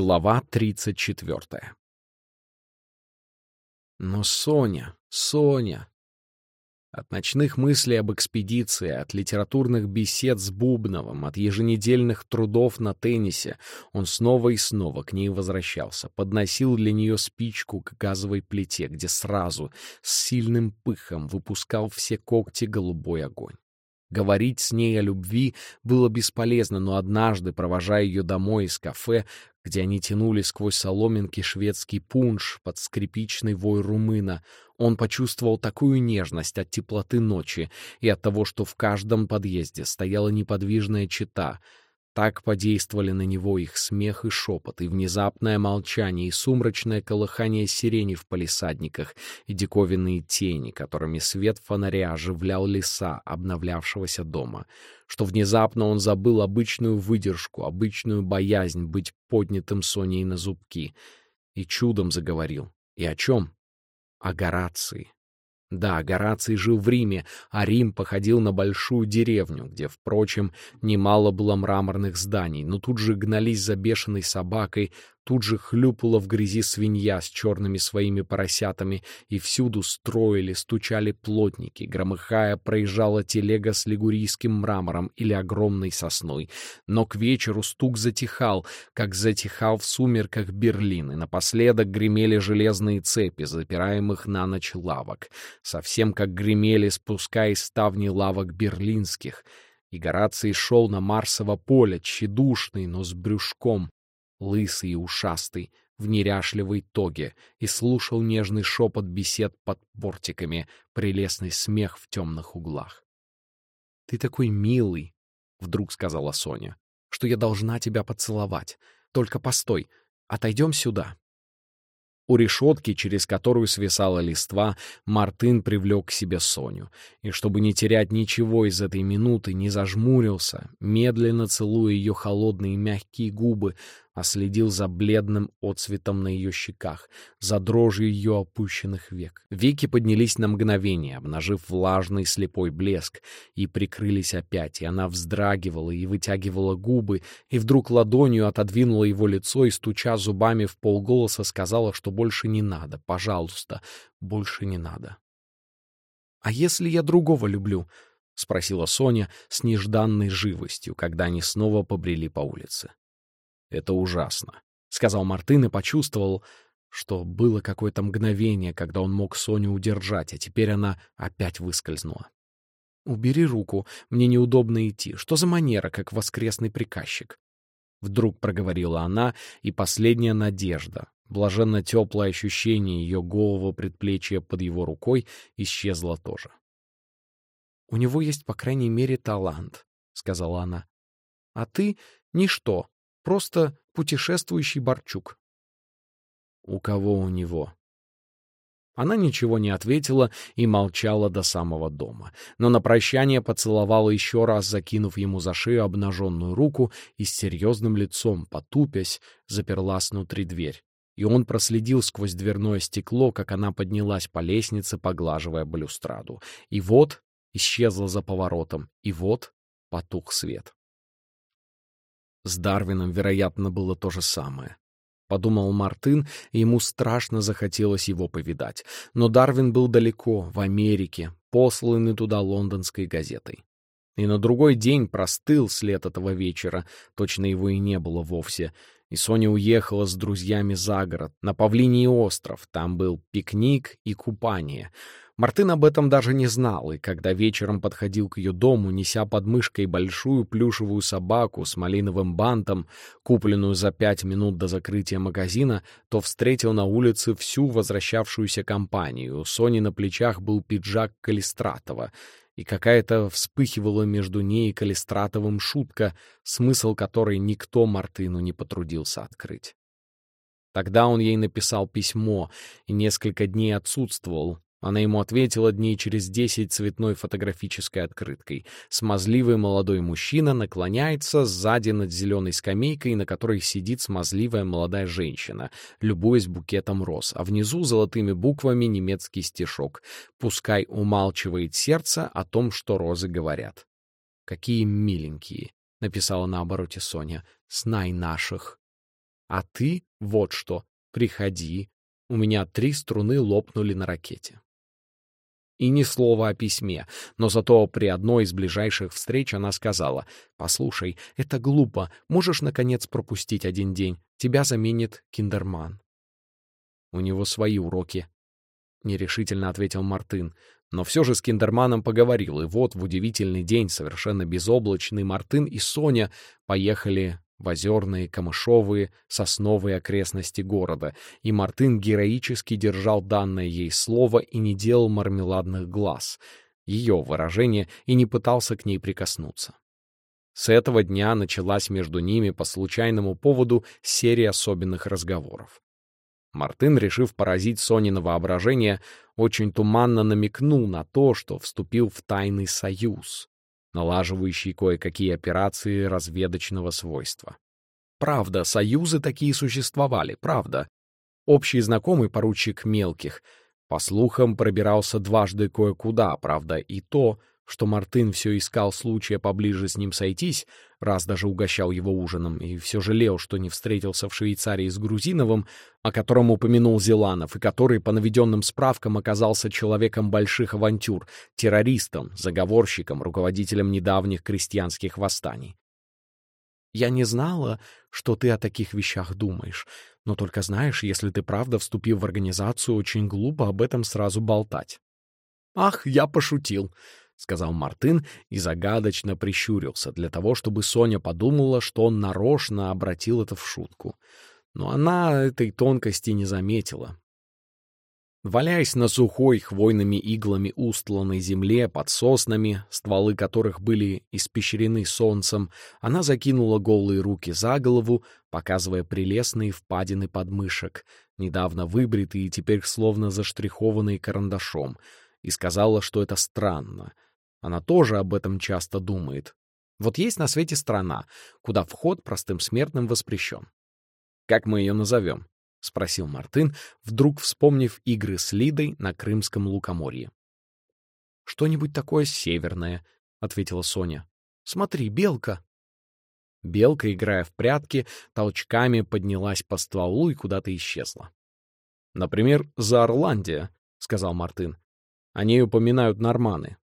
Глава 34 Но Соня, Соня... От ночных мыслей об экспедиции, от литературных бесед с Бубновым, от еженедельных трудов на теннисе он снова и снова к ней возвращался, подносил для нее спичку к газовой плите, где сразу, с сильным пыхом, выпускал все когти голубой огонь. Говорить с ней о любви было бесполезно, но однажды, провожая ее домой из кафе, где они тянули сквозь соломинки шведский пунш под скрипичный вой румына, он почувствовал такую нежность от теплоты ночи и от того, что в каждом подъезде стояла неподвижная чита — так подействовали на него их смех и шепот, и внезапное молчание, и сумрачное колыхание сирени в палисадниках, и диковинные тени, которыми свет фонаря оживлял леса обновлявшегося дома, что внезапно он забыл обычную выдержку, обычную боязнь быть поднятым Соней на зубки, и чудом заговорил. И о чем? О Горации. Да, Гораций жил в Риме, а Рим походил на большую деревню, где, впрочем, немало было мраморных зданий, но тут же гнались за бешеной собакой, Тут же хлюпала в грязи свинья с черными своими поросятами, и всюду строили, стучали плотники, громыхая проезжала телега с лигурийским мрамором или огромной сосной. Но к вечеру стук затихал, как затихал в сумерках Берлин, и напоследок гремели железные цепи, запираемых на ночь лавок, совсем как гремели, спускаясь ставни лавок берлинских — и Гораций шел на Марсово поле, тщедушный, но с брюшком, лысый и ушастый, в неряшливой тоге, и слушал нежный шепот бесед под портиками, прелестный смех в темных углах. «Ты такой милый», — вдруг сказала Соня, — «что я должна тебя поцеловать. Только постой, отойдем сюда». У решетки, через которую свисала листва, Мартын привлек к себе Соню. И чтобы не терять ничего из этой минуты, не зажмурился, медленно целуя ее холодные мягкие губы, а следил за бледным отцветом на ее щеках, за дрожью ее опущенных век. Веки поднялись на мгновение, обнажив влажный слепой блеск, и прикрылись опять, и она вздрагивала и вытягивала губы, и вдруг ладонью отодвинула его лицо и, стуча зубами в полголоса, сказала, что больше не надо, пожалуйста, больше не надо. «А если я другого люблю?» — спросила Соня с нежданной живостью, когда они снова побрели по улице. Это ужасно, — сказал Мартын и почувствовал, что было какое-то мгновение, когда он мог Соню удержать, а теперь она опять выскользнула. «Убери руку, мне неудобно идти. Что за манера, как воскресный приказчик?» Вдруг проговорила она, и последняя надежда, блаженно теплое ощущение ее голого предплечья под его рукой исчезло тоже. «У него есть, по крайней мере, талант», — сказала она. «А ты — ничто, Просто путешествующий Борчук. У кого у него? Она ничего не ответила и молчала до самого дома, но на прощание поцеловала еще раз, закинув ему за шею обнаженную руку и с серьезным лицом, потупясь, заперла снутри дверь. И он проследил сквозь дверное стекло, как она поднялась по лестнице, поглаживая балюстраду. И вот исчезла за поворотом, и вот потух свет. С Дарвином, вероятно, было то же самое. Подумал Мартын, и ему страшно захотелось его повидать. Но Дарвин был далеко, в Америке, посланный туда лондонской газетой. И на другой день простыл след этого вечера, точно его и не было вовсе. И Соня уехала с друзьями за город, на Павлиний остров. Там был пикник и купание. Мартын об этом даже не знал, и когда вечером подходил к ее дому, неся под мышкой большую плюшевую собаку с малиновым бантом, купленную за пять минут до закрытия магазина, то встретил на улице всю возвращавшуюся компанию. У Сони на плечах был пиджак Калистратова, и какая-то вспыхивала между ней и Калистратовым шутка, смысл которой никто Мартыну не потрудился открыть. Тогда он ей написал письмо и несколько дней отсутствовал, она ему ответила дней через десять цветной фотографической открыткой. Смазливый молодой мужчина наклоняется сзади над зеленой скамейкой, на которой сидит смазливая молодая женщина, любуясь букетом роз, а внизу золотыми буквами немецкий стишок «Пускай умалчивает сердце о том, что розы говорят». «Какие миленькие!» — написала на обороте Соня. «Знай наших». А ты вот что, приходи. У меня три струны лопнули на ракете. И ни слова о письме, но зато при одной из ближайших встреч она сказала, «Послушай, это глупо, можешь, наконец, пропустить один день, тебя заменит киндерман». «У него свои уроки», — нерешительно ответил Мартын, но все же с киндерманом поговорил, и вот в удивительный день, совершенно безоблачный, Мартын и Соня поехали в озерные, камышовые, сосновые окрестности города, и Мартын героически держал данное ей слово и не делал мармеладных глаз, ее выражение, и не пытался к ней прикоснуться. С этого дня началась между ними по случайному поводу серия особенных разговоров. Мартын, решив поразить Сонина воображение, очень туманно намекнул на то, что вступил в тайный союз, налаживающий кое-какие операции разведочного свойства. Правда, союзы такие существовали, правда. Общий знакомый поручик Мелких, по слухам, пробирался дважды кое-куда, правда, и то что Мартын все искал случая поближе с ним сойтись, раз даже угощал его ужином, и все жалел, что не встретился в Швейцарии с Грузиновым, о котором упомянул Зеланов, и который, по наведенным справкам, оказался человеком больших авантюр, террористом, заговорщиком, руководителем недавних крестьянских восстаний. «Я не знала, что ты о таких вещах думаешь, но только знаешь, если ты правда вступил в организацию, очень глупо об этом сразу болтать». «Ах, я пошутил!» — сказал Мартын и загадочно прищурился для того, чтобы Соня подумала, что он нарочно обратил это в шутку. Но она этой тонкости не заметила. Валяясь на сухой хвойными иглами устланной земле под соснами, стволы которых были испещрены солнцем, она закинула голые руки за голову, показывая прелестные впадины подмышек, недавно выбритые и теперь словно заштрихованные карандашом, и сказала, что это странно — она тоже об этом часто думает. Вот есть на свете страна, куда вход простым смертным воспрещен. «Как мы ее назовем?» — спросил Мартын, вдруг вспомнив игры с Лидой на Крымском лукоморье. «Что-нибудь такое северное», — ответила Соня. «Смотри, белка». Белка, играя в прятки, толчками поднялась по стволу и куда-то исчезла. «Например, за Орландия», — сказал Мартын. «О ней упоминают норманы.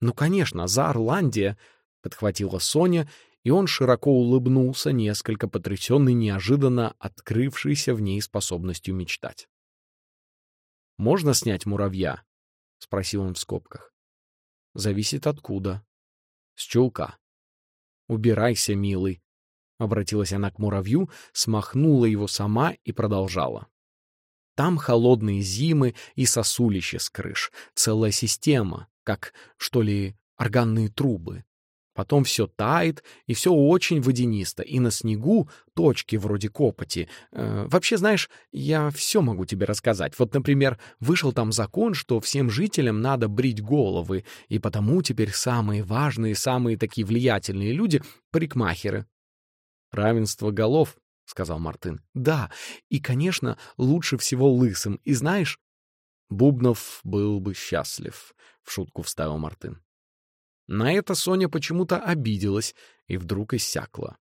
«Ну, конечно, за Орландия!» — подхватила Соня, и он широко улыбнулся, несколько потрясенный неожиданно открывшейся в ней способностью мечтать. «Можно снять муравья?» — спросил он в скобках. «Зависит откуда». «С чулка». «Убирайся, милый», — обратилась она к муравью, смахнула его сама и продолжала. Там холодные зимы и сосулище с крыш, целая система, как, что ли, органные трубы. Потом все тает, и все очень водянисто, и на снегу точки вроде копоти. Э, вообще, знаешь, я все могу тебе рассказать. Вот, например, вышел там закон, что всем жителям надо брить головы, и потому теперь самые важные, самые такие влиятельные люди — парикмахеры. «Равенство голов», — сказал Мартын. «Да, и, конечно, лучше всего лысым. И знаешь, Бубнов был бы счастлив, — в шутку вставил Мартын. На это Соня почему-то обиделась и вдруг иссякла.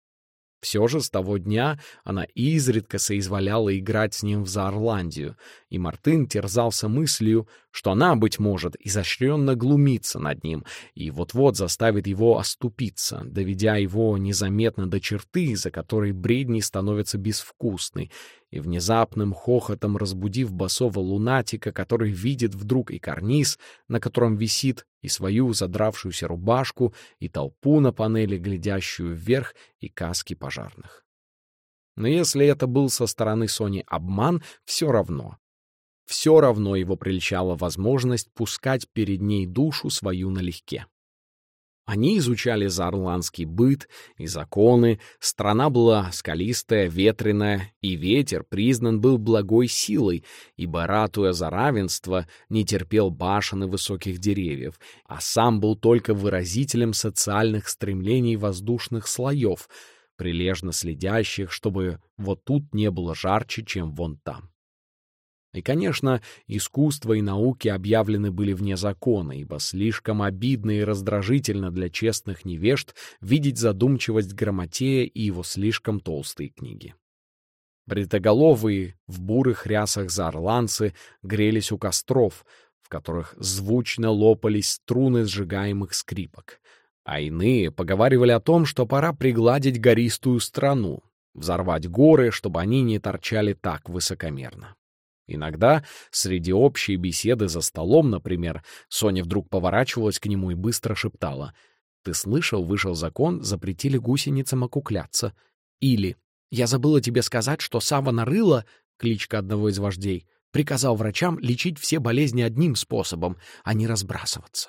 Все же с того дня она изредка соизволяла играть с ним в Заорландию, и Мартын терзался мыслью, что она, быть может, изощренно глумится над ним и вот-вот заставит его оступиться, доведя его незаметно до черты, за которой бредни становятся безвкусны, и внезапным хохотом разбудив басового лунатика, который видит вдруг и карниз, на котором висит, и свою задравшуюся рубашку, и толпу на панели, глядящую вверх, и каски пожарных. Но если это был со стороны Сони обман, все равно. Все равно его прельщала возможность пускать перед ней душу свою налегке. Они изучали заорландский быт и законы, страна была скалистая, ветреная, и ветер признан был благой силой, ибо, ратуя за равенство, не терпел башен и высоких деревьев, а сам был только выразителем социальных стремлений воздушных слоев, прилежно следящих, чтобы вот тут не было жарче, чем вон там. И, конечно, искусство и науки объявлены были вне закона, ибо слишком обидно и раздражительно для честных невежд видеть задумчивость Грамотея и его слишком толстые книги. Бритоголовые в бурых рясах заорланцы грелись у костров, в которых звучно лопались струны сжигаемых скрипок. А иные поговаривали о том, что пора пригладить гористую страну, взорвать горы, чтобы они не торчали так высокомерно. Иногда, среди общей беседы за столом, например, Соня вдруг поворачивалась к нему и быстро шептала. «Ты слышал, вышел закон, запретили гусеницам окукляться». Или «Я забыла тебе сказать, что Сава Нарыла, кличка одного из вождей, приказал врачам лечить все болезни одним способом, а не разбрасываться».